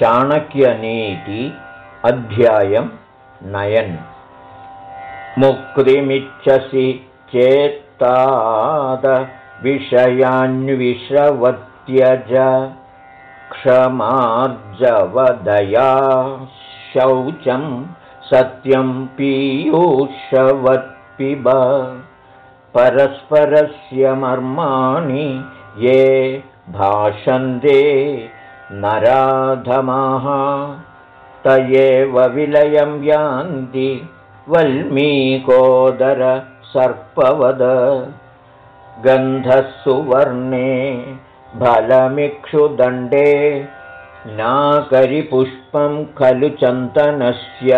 चाणक्यनीति अध्यायं नयन्। मुक्तिमिच्छसि चेत्तादविषयान्विषवत्यज क्षमार्जवदया शौचं सत्यं पीयूषवत्पिब। परस्परस्य मर्माणि ये भाषन्ते नराधमाः। त एव विलयं यान्ति वल्मीकोदरसर्पवद गन्धः सुवर्णे फलमिक्षुदण्डे नाकरिपुष्पं खलु चन्दनस्य।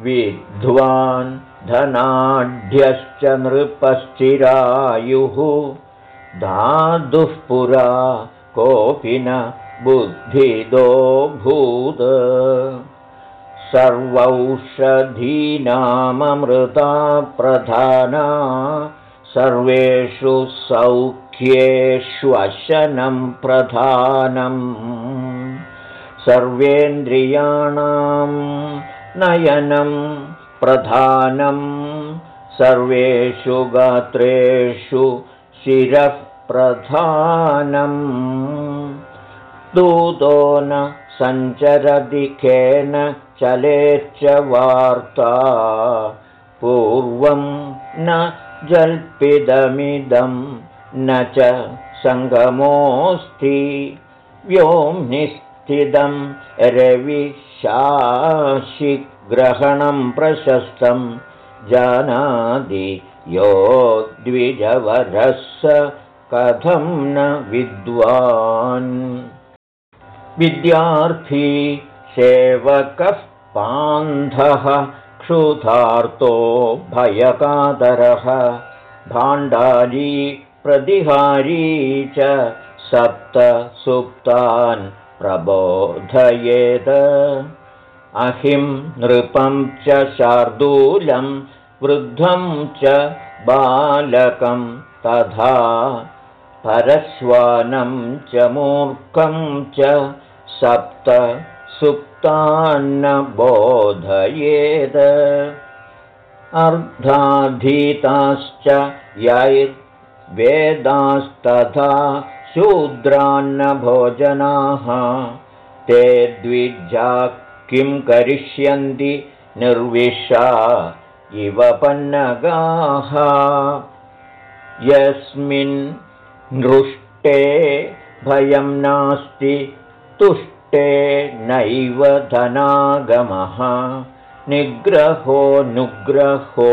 विद्वान् धनाढ्यश्च नृपश्चिरायुः धातुः पुरा कोऽपि न बुद्धिदोऽभूत् सर्वौषधीनाममृता प्रधाना सर्वेषु सौख्येष्वशनं प्रधानम् सर्वेन्द्रियाणां नयनं प्रधानं सर्वेषु गात्रेषु शिरः प्रधानम् दूतो न सञ्चरदिखेन चलेच्च वार्ता। पूर्वं न जल्पिदमिदं न च सङ्गमोऽस्ति व्योम्निस्थितं रविशाशिग्रहणं प्रशस्तं जानाति यो द्विजवरः कथं न विद्वान् विद्यार्थी सेवकः पान्धः क्षुधार्तो भयकादरः भाण्डारी प्रतिहारी च सप्त सुप्तान् प्रबोधयेत्। अहिं नृपं च शार्दूलं वृद्धं च बालकं तथा परस्वानं च मूर्खं च सप्त सुप्तान्न बोधयेद अर्धाधीताश्च यैर्वेदास्तथा शूद्रान्नभोजनाः। ते द्विजा किं करिष्यन्ति निर्विशा इव पन्नगाः। यस्मिन् नृष्टे भयं नास्ति तुष्टे नैव धनागमः। निग्रहो नुग्रहो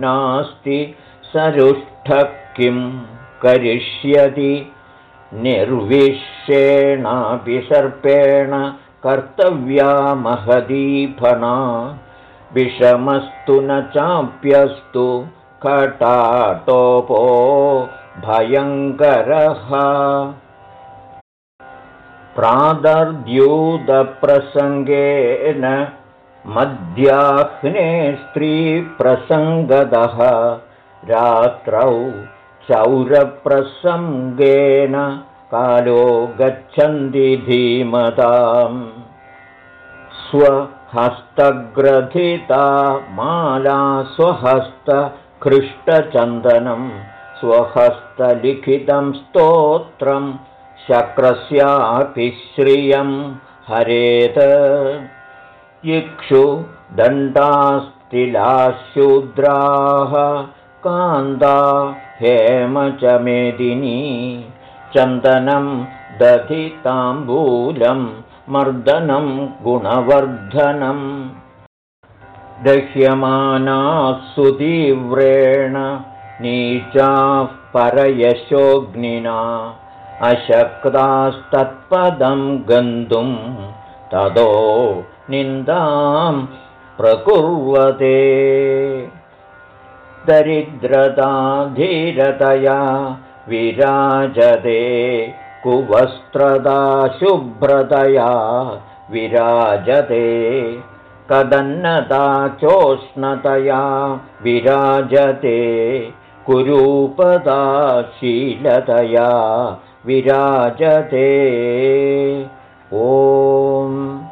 नास्ति सरुष्ठः किं करिष्यति? निर्विश्येणापि सर्पेण कर्तव्या महदीफणा विषमस्तु न चाप्यस्तु कटाटोपो भयङ्करः प्रादर्द्यूतप्रसङ्गेन मध्याह्ने स्त्रीप्रसङ्गदः रात्रौ चौरप्रसङ्गेन कालो गच्छन्ति धीमताम्। स्वहस्तग्रथिता माला स्वहस्तकृष्टचन्दनं स्वहस्तलिखितं स्तोत्रं शक्रस्यापि श्रियं हरेत। इक्षु दण्डास्तिलाशूद्राः कान्दा हेम च मेदिनी चन्दनं दधिताम्बूलं मर्दनं गुणवर्धनम् दह्यमानाः सुतीव्रेण नीचाः परयशोऽग्निना अशक्तास्तत्पदं गन्तुं ततो निन्दां प्रकुर्वते। दरिद्रताधीरतया विराजते कुवस्त्रदा शुभ्रतया विराजते कदन्नता चोष्णतया विराजते कुरूपदाशीलतया शीलतया विराजते। ॐ